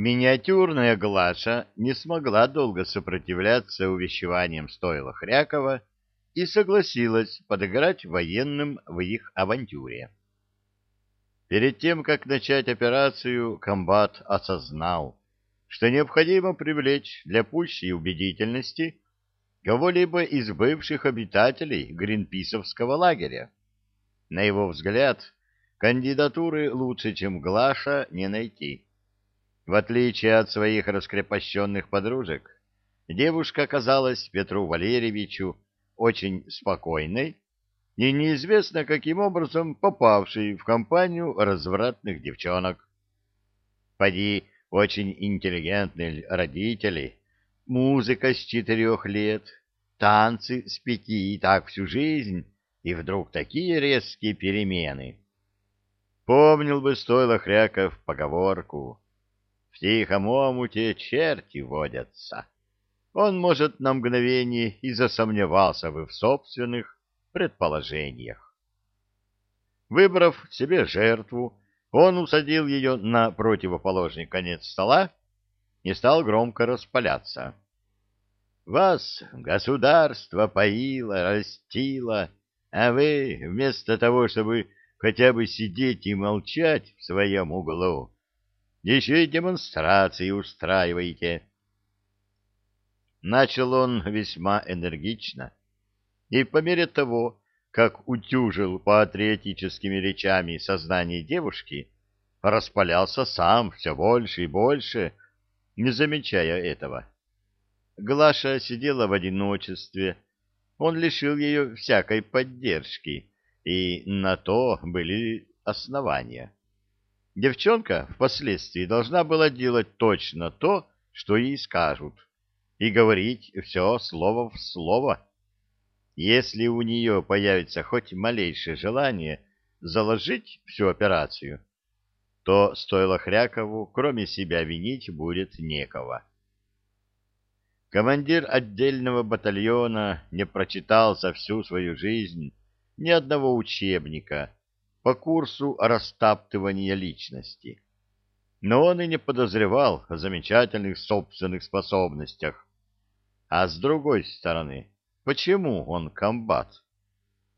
Миниатюрная Глаша не смогла долго сопротивляться увещеваниям стойла Хрякова и согласилась подыграть военным в их авантюре. Перед тем, как начать операцию, комбат осознал, что необходимо привлечь для пущей убедительности кого-либо из бывших обитателей Гринписовского лагеря. На его взгляд, кандидатуры лучше, чем Глаша, не найти. В отличие от своих раскрепощенных подружек, девушка казалась Петру Валерьевичу очень спокойной и неизвестно каким образом попавшей в компанию развратных девчонок. Поди, очень интеллигентные родители, музыка с четырех лет, танцы с пяти и так всю жизнь, и вдруг такие резкие перемены. Помнил бы, стоило Хряков поговорку «В тихом омуте черти водятся». Он, может, на мгновение и засомневался бы в собственных предположениях. Выбрав себе жертву, он усадил ее на противоположный конец стола и стал громко распаляться. «Вас государство поило, растило, а вы, вместо того, чтобы хотя бы сидеть и молчать в своем углу, еще и демонстрации устраиваете». Начал он весьма энергично, и по мере того, как утюжил патриотическими речами сознание девушки, распалялся сам все больше и больше, не замечая этого. Глаша сидела в одиночестве, он лишил ее всякой поддержки, и на то были основания. Девчонка впоследствии должна была делать точно то, что ей скажут, и говорить все слово в слово. Если у нее появится хоть малейшее желание заложить всю операцию, то стоило Хрякову, кроме себя, винить будет некого. Командир отдельного батальона не прочитал за всю свою жизнь ни одного учебника по курсу растаптывания личности. Но он и не подозревал о замечательных собственных способностях. А с другой стороны, Почему он комбат?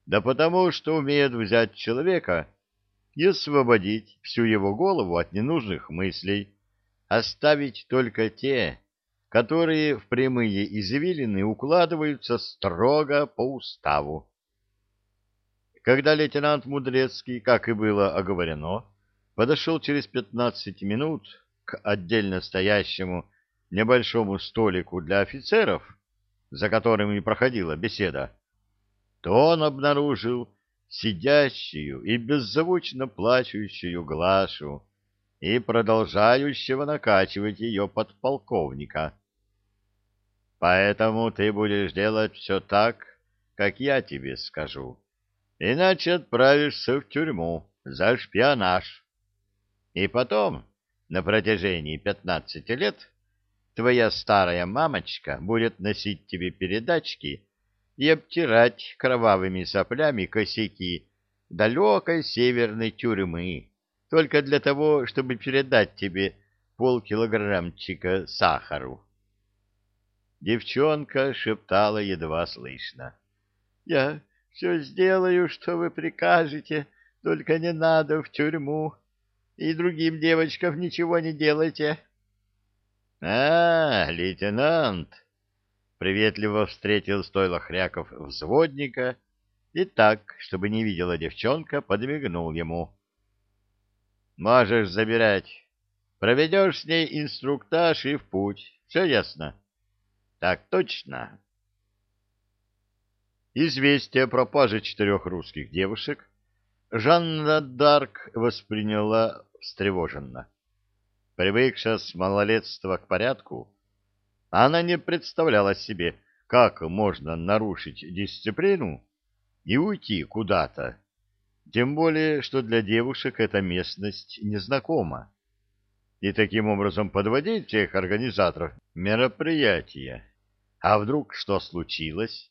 Да потому, что умеет взять человека и освободить всю его голову от ненужных мыслей, оставить только те, которые в прямые извилины укладываются строго по уставу. Когда лейтенант Мудрецкий, как и было оговорено, подошел через пятнадцать минут к отдельно стоящему небольшому столику для офицеров, за которым и проходила беседа, то он обнаружил сидящую и беззвучно плачущую Глашу и продолжающего накачивать ее подполковника. «Поэтому ты будешь делать все так, как я тебе скажу, иначе отправишься в тюрьму за шпионаж. И потом, на протяжении пятнадцати лет, твоя старая мамочка будет носить тебе передачки и обтирать кровавыми соплями косяки далекой северной тюрьмы, только для того, чтобы передать тебе полкилограммчика сахару. Девчонка шептала едва слышно. — Я все сделаю, что вы прикажете, только не надо в тюрьму, и другим девочкам ничего не делайте. —— А, лейтенант! — приветливо встретил стойло Хряков взводника и так, чтобы не видела девчонка, подмигнул ему. — Можешь забирать. Проведешь с ней инструктаж и в путь. Все ясно? — Так точно. Известие о пропаже четырех русских девушек Жанна Дарк восприняла встревоженно. Привыкшая с малолетства к порядку, она не представляла себе, как можно нарушить дисциплину и уйти куда-то, тем более, что для девушек эта местность незнакома, и таким образом подводить всех организаторов мероприятия. А вдруг что случилось,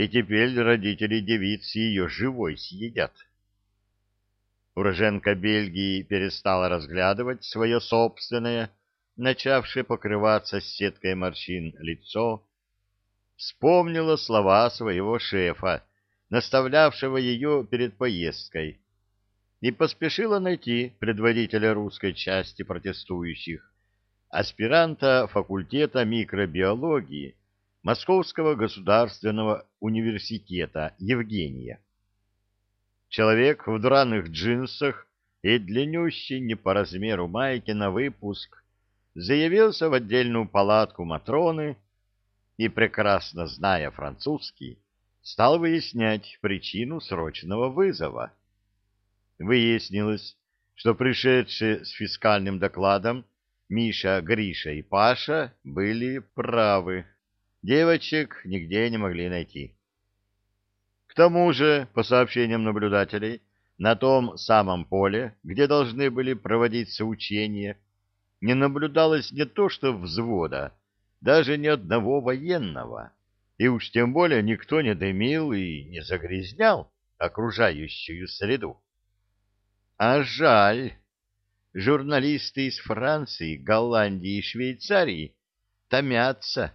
и теперь родители девицы ее живой съедят? Уроженка Бельгии перестала разглядывать свое собственное, начавшее покрываться сеткой морщин лицо, вспомнила слова своего шефа, наставлявшего ее перед поездкой, и поспешила найти предводителя русской части протестующих, аспиранта факультета микробиологии Московского государственного университета Евгения. Человек в драных джинсах и длиннющей не по размеру майки на выпуск заявился в отдельную палатку Матроны и, прекрасно зная французский, стал выяснять причину срочного вызова. Выяснилось, что пришедшие с фискальным докладом Миша, Гриша и Паша были правы. Девочек нигде не могли найти. К тому же, по сообщениям наблюдателей, на том самом поле, где должны были проводиться учения, не наблюдалось не то что взвода, даже ни одного военного, и уж тем более никто не дымил и не загрязнял окружающую среду. А жаль, журналисты из Франции, Голландии и Швейцарии томятся.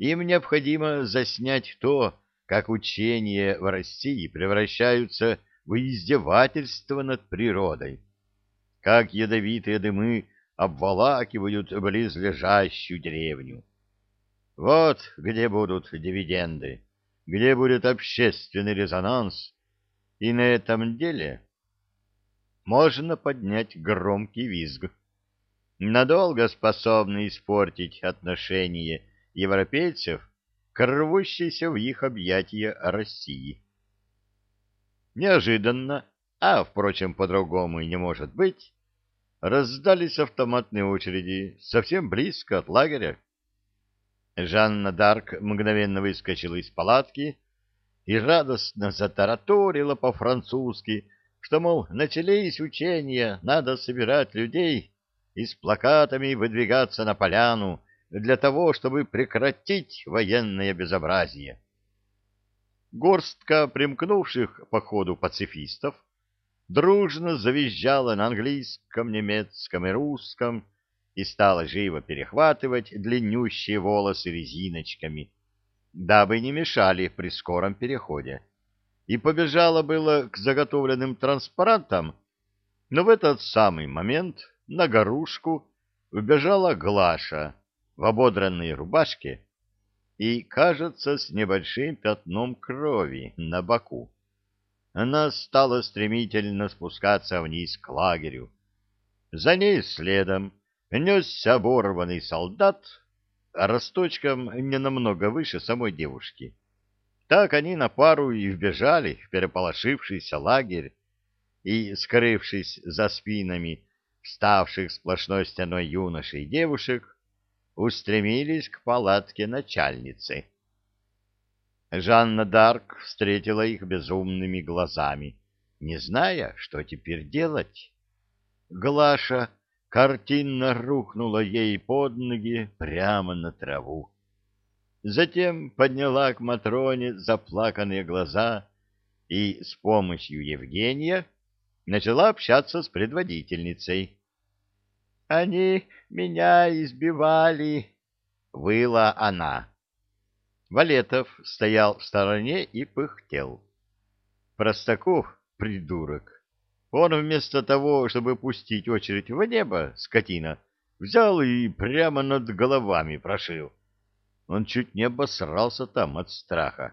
Им необходимо заснять то, как учения в России превращаются в издевательство над природой, как ядовитые дымы обволакивают близлежащую деревню. Вот где будут дивиденды, где будет общественный резонанс, и на этом деле можно поднять громкий визг, надолго способный испортить отношение европейцев к рвущейся в их объятия России. Неожиданно, а, впрочем, по-другому и не может быть, раздались автоматные очереди совсем близко от лагеря. Жанна Дарк мгновенно выскочила из палатки и радостно затараторила по-французски, что, мол, начались учения, надо собирать людей и с плакатами выдвигаться на поляну для того, чтобы прекратить военное безобразие. Горстка примкнувших по ходу пацифистов дружно завизжала на английском, немецком и русском и стала живо перехватывать длиннющие волосы резиночками, дабы не мешали при скором переходе, и побежала было к заготовленным транспарантам, но в этот самый момент на горушку убежала Глаша в ободранной рубашке и, кажется, с небольшим пятном крови на боку. Она стала стремительно спускаться вниз к лагерю. За ней следом несся оборванный солдат, росточком не намного выше самой девушки. Так они на пару и вбежали в переполошившийся лагерь и, скрывшись за спинами вставших сплошной стеной юношей и девушек, устремились к палатке начальницы. Жанна Дарк встретила их безумными глазами, не зная, что теперь делать. Глаша картинно рухнула ей под ноги прямо на траву. Затем подняла к Матроне заплаканные глаза и с помощью Евгения начала общаться с предводительницей. Они меня избивали, — выла она. Валетов стоял в стороне и пыхтел. Простаков, придурок, он вместо того, чтобы пустить очередь в небо, скотина, взял и прямо над головами прошил. Он чуть не обосрался там от страха.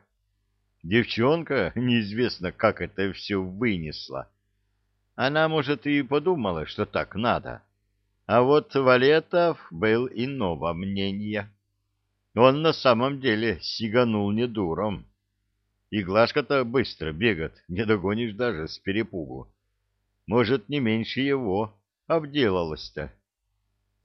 Девчонка, неизвестно, как это все вынесла. Она, может, и подумала, что так надо. А вот Валетов был иного мнения. Он на самом деле сиганул не дуром. И Глашка-то быстро бегает, не догонишь даже с перепугу. Может, не меньше его обделалась-то